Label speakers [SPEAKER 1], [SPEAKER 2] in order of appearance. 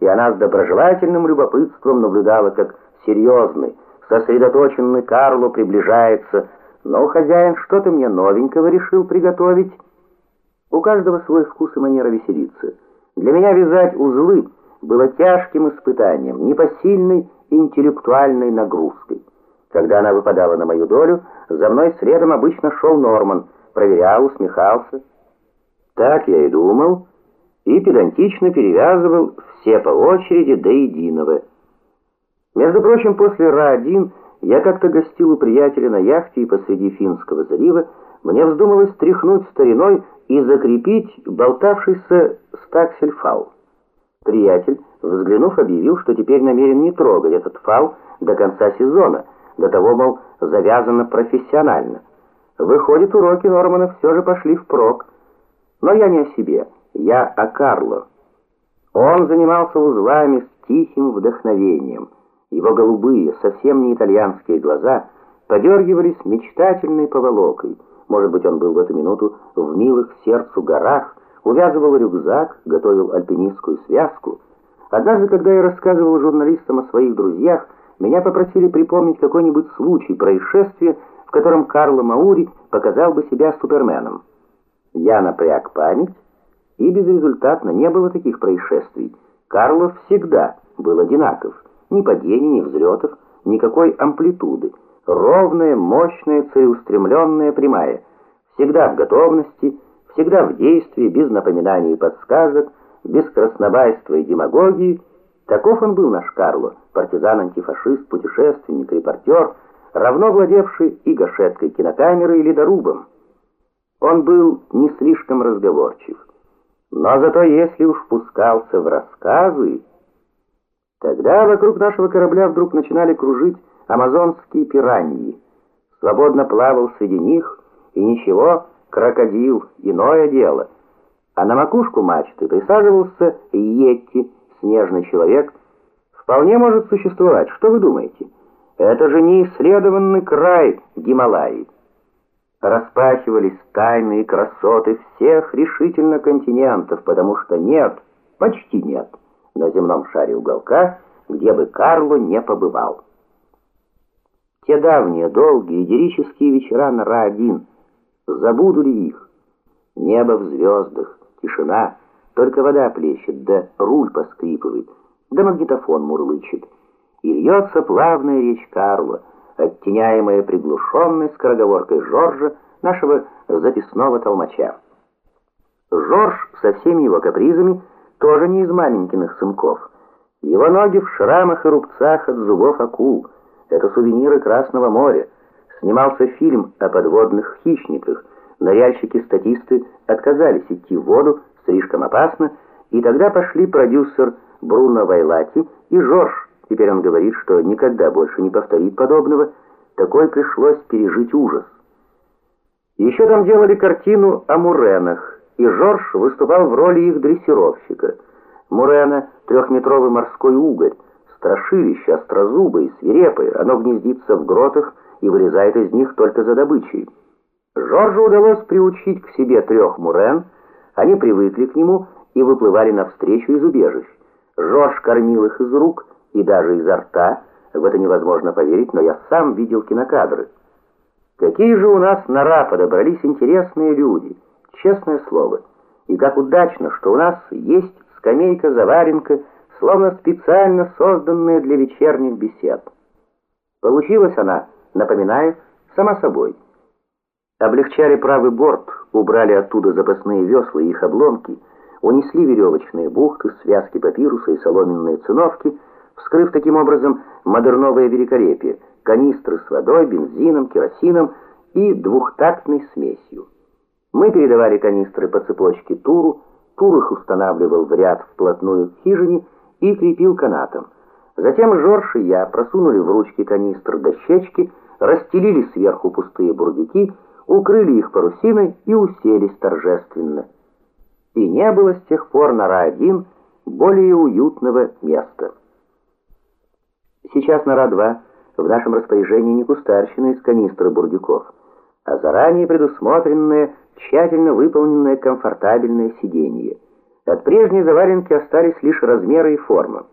[SPEAKER 1] и она с доброжелательным любопытством наблюдала, как серьезный, сосредоточенный Карло приближается, но хозяин что-то мне новенького решил приготовить. У каждого свой вкус и манера веселиться. Для меня вязать узлы было тяжким испытанием, непосильной интеллектуальной нагрузкой. Когда она выпадала на мою долю, за мной следом обычно шел Норман, проверял, усмехался. Так я и думал, и педантично перевязывал все по очереди до единого. Между прочим, после Ра-1 я как-то гостил у приятеля на яхте и посреди Финского залива мне вздумалось стряхнуть стариной и закрепить болтавшийся стаксель-фал. Приятель, взглянув, объявил, что теперь намерен не трогать этот фал до конца сезона, до того, мол, завязано профессионально. Выходит, уроки Нормана все же пошли впрок. Но я не о себе, я о Карло. Он занимался узлами с тихим вдохновением. Его голубые, совсем не итальянские глаза подергивались мечтательной поволокой. Может быть, он был в эту минуту в милых сердцу горах, увязывал рюкзак, готовил альпинистскую связку. Однажды, когда я рассказывал журналистам о своих друзьях, меня попросили припомнить какой-нибудь случай, происшествие, в котором Карло Маури показал бы себя суперменом. Я напряг память, и безрезультатно не было таких происшествий. Карло всегда был одинаков. Ни падений, ни взлетов, никакой амплитуды. Ровная, мощная, целеустремленная, прямая. Всегда в готовности, всегда в действии, без напоминаний и подсказок, без краснобайства и демагогии. Таков он был наш Карло, партизан-антифашист, путешественник, репортер, равно владевший и гашеткой кинокамеры, и ледорубом. Он был не слишком разговорчив. Но зато если уж пускался в рассказы, тогда вокруг нашего корабля вдруг начинали кружить амазонские пираньи. Свободно плавал среди них, и ничего, крокодил, иное дело. А на макушку мачты присаживался Йетти, снежный человек. Вполне может существовать, что вы думаете? Это же не исследованный край Гималаи распахивались тайные красоты всех решительно континентов, потому что нет, почти нет, на земном шаре уголка, где бы Карло не побывал. Те давние, долгие, идиллические вечера на Ра-1, забуду ли их? Небо в звездах, тишина, только вода плещет, да руль поскрипывает, да магнитофон мурлычет. И льется плавная речь Карла, оттеняемая приглушенной скороговоркой Жоржа, нашего записного толмача. Жорж со всеми его капризами тоже не из маменькиных сынков. Его ноги в шрамах и рубцах от зубов акул. Это сувениры Красного моря. Снимался фильм о подводных хищниках. Ныряльщики-статисты отказались идти в воду, слишком опасно, и тогда пошли продюсер Бруно Вайлати и Жорж, Теперь он говорит, что никогда больше не повторит подобного. Такой пришлось пережить ужас. Еще там делали картину о Муренах, и Жорж выступал в роли их дрессировщика. Мурена — трехметровый морской угорь, страшилище, острозубое свирепое. Оно гнездится в гротах и вылезает из них только за добычей. Жоржу удалось приучить к себе трех Мурен, они привыкли к нему и выплывали навстречу из убежищ. Жорж кормил их из рук — и даже изо рта. В это невозможно поверить, но я сам видел кинокадры. Какие же у нас на РА подобрались интересные люди, честное слово. И как удачно, что у нас есть скамейка-заваренка, словно специально созданная для вечерних бесед. Получилась она, напоминаю, сама собой. Облегчали правый борт, убрали оттуда запасные весла и их обломки, унесли веревочные бухты, связки папируса и соломенные циновки — вскрыв таким образом модерновое великолепие, канистры с водой, бензином, керосином и двухтактной смесью. Мы передавали канистры по цепочке Туру, Тур их устанавливал в ряд вплотную к хижине и крепил канатом. Затем Жорж и я просунули в ручки канистр дощечки, расстелили сверху пустые бурдюки, укрыли их парусиной и уселись торжественно. И не было с тех пор на Ра-1 более уютного места. Сейчас нора-2 в нашем распоряжении не кустарщина из канистры бурдюков, а заранее предусмотренное, тщательно выполненное комфортабельное сиденье. От прежней заваренки остались лишь размеры и форма.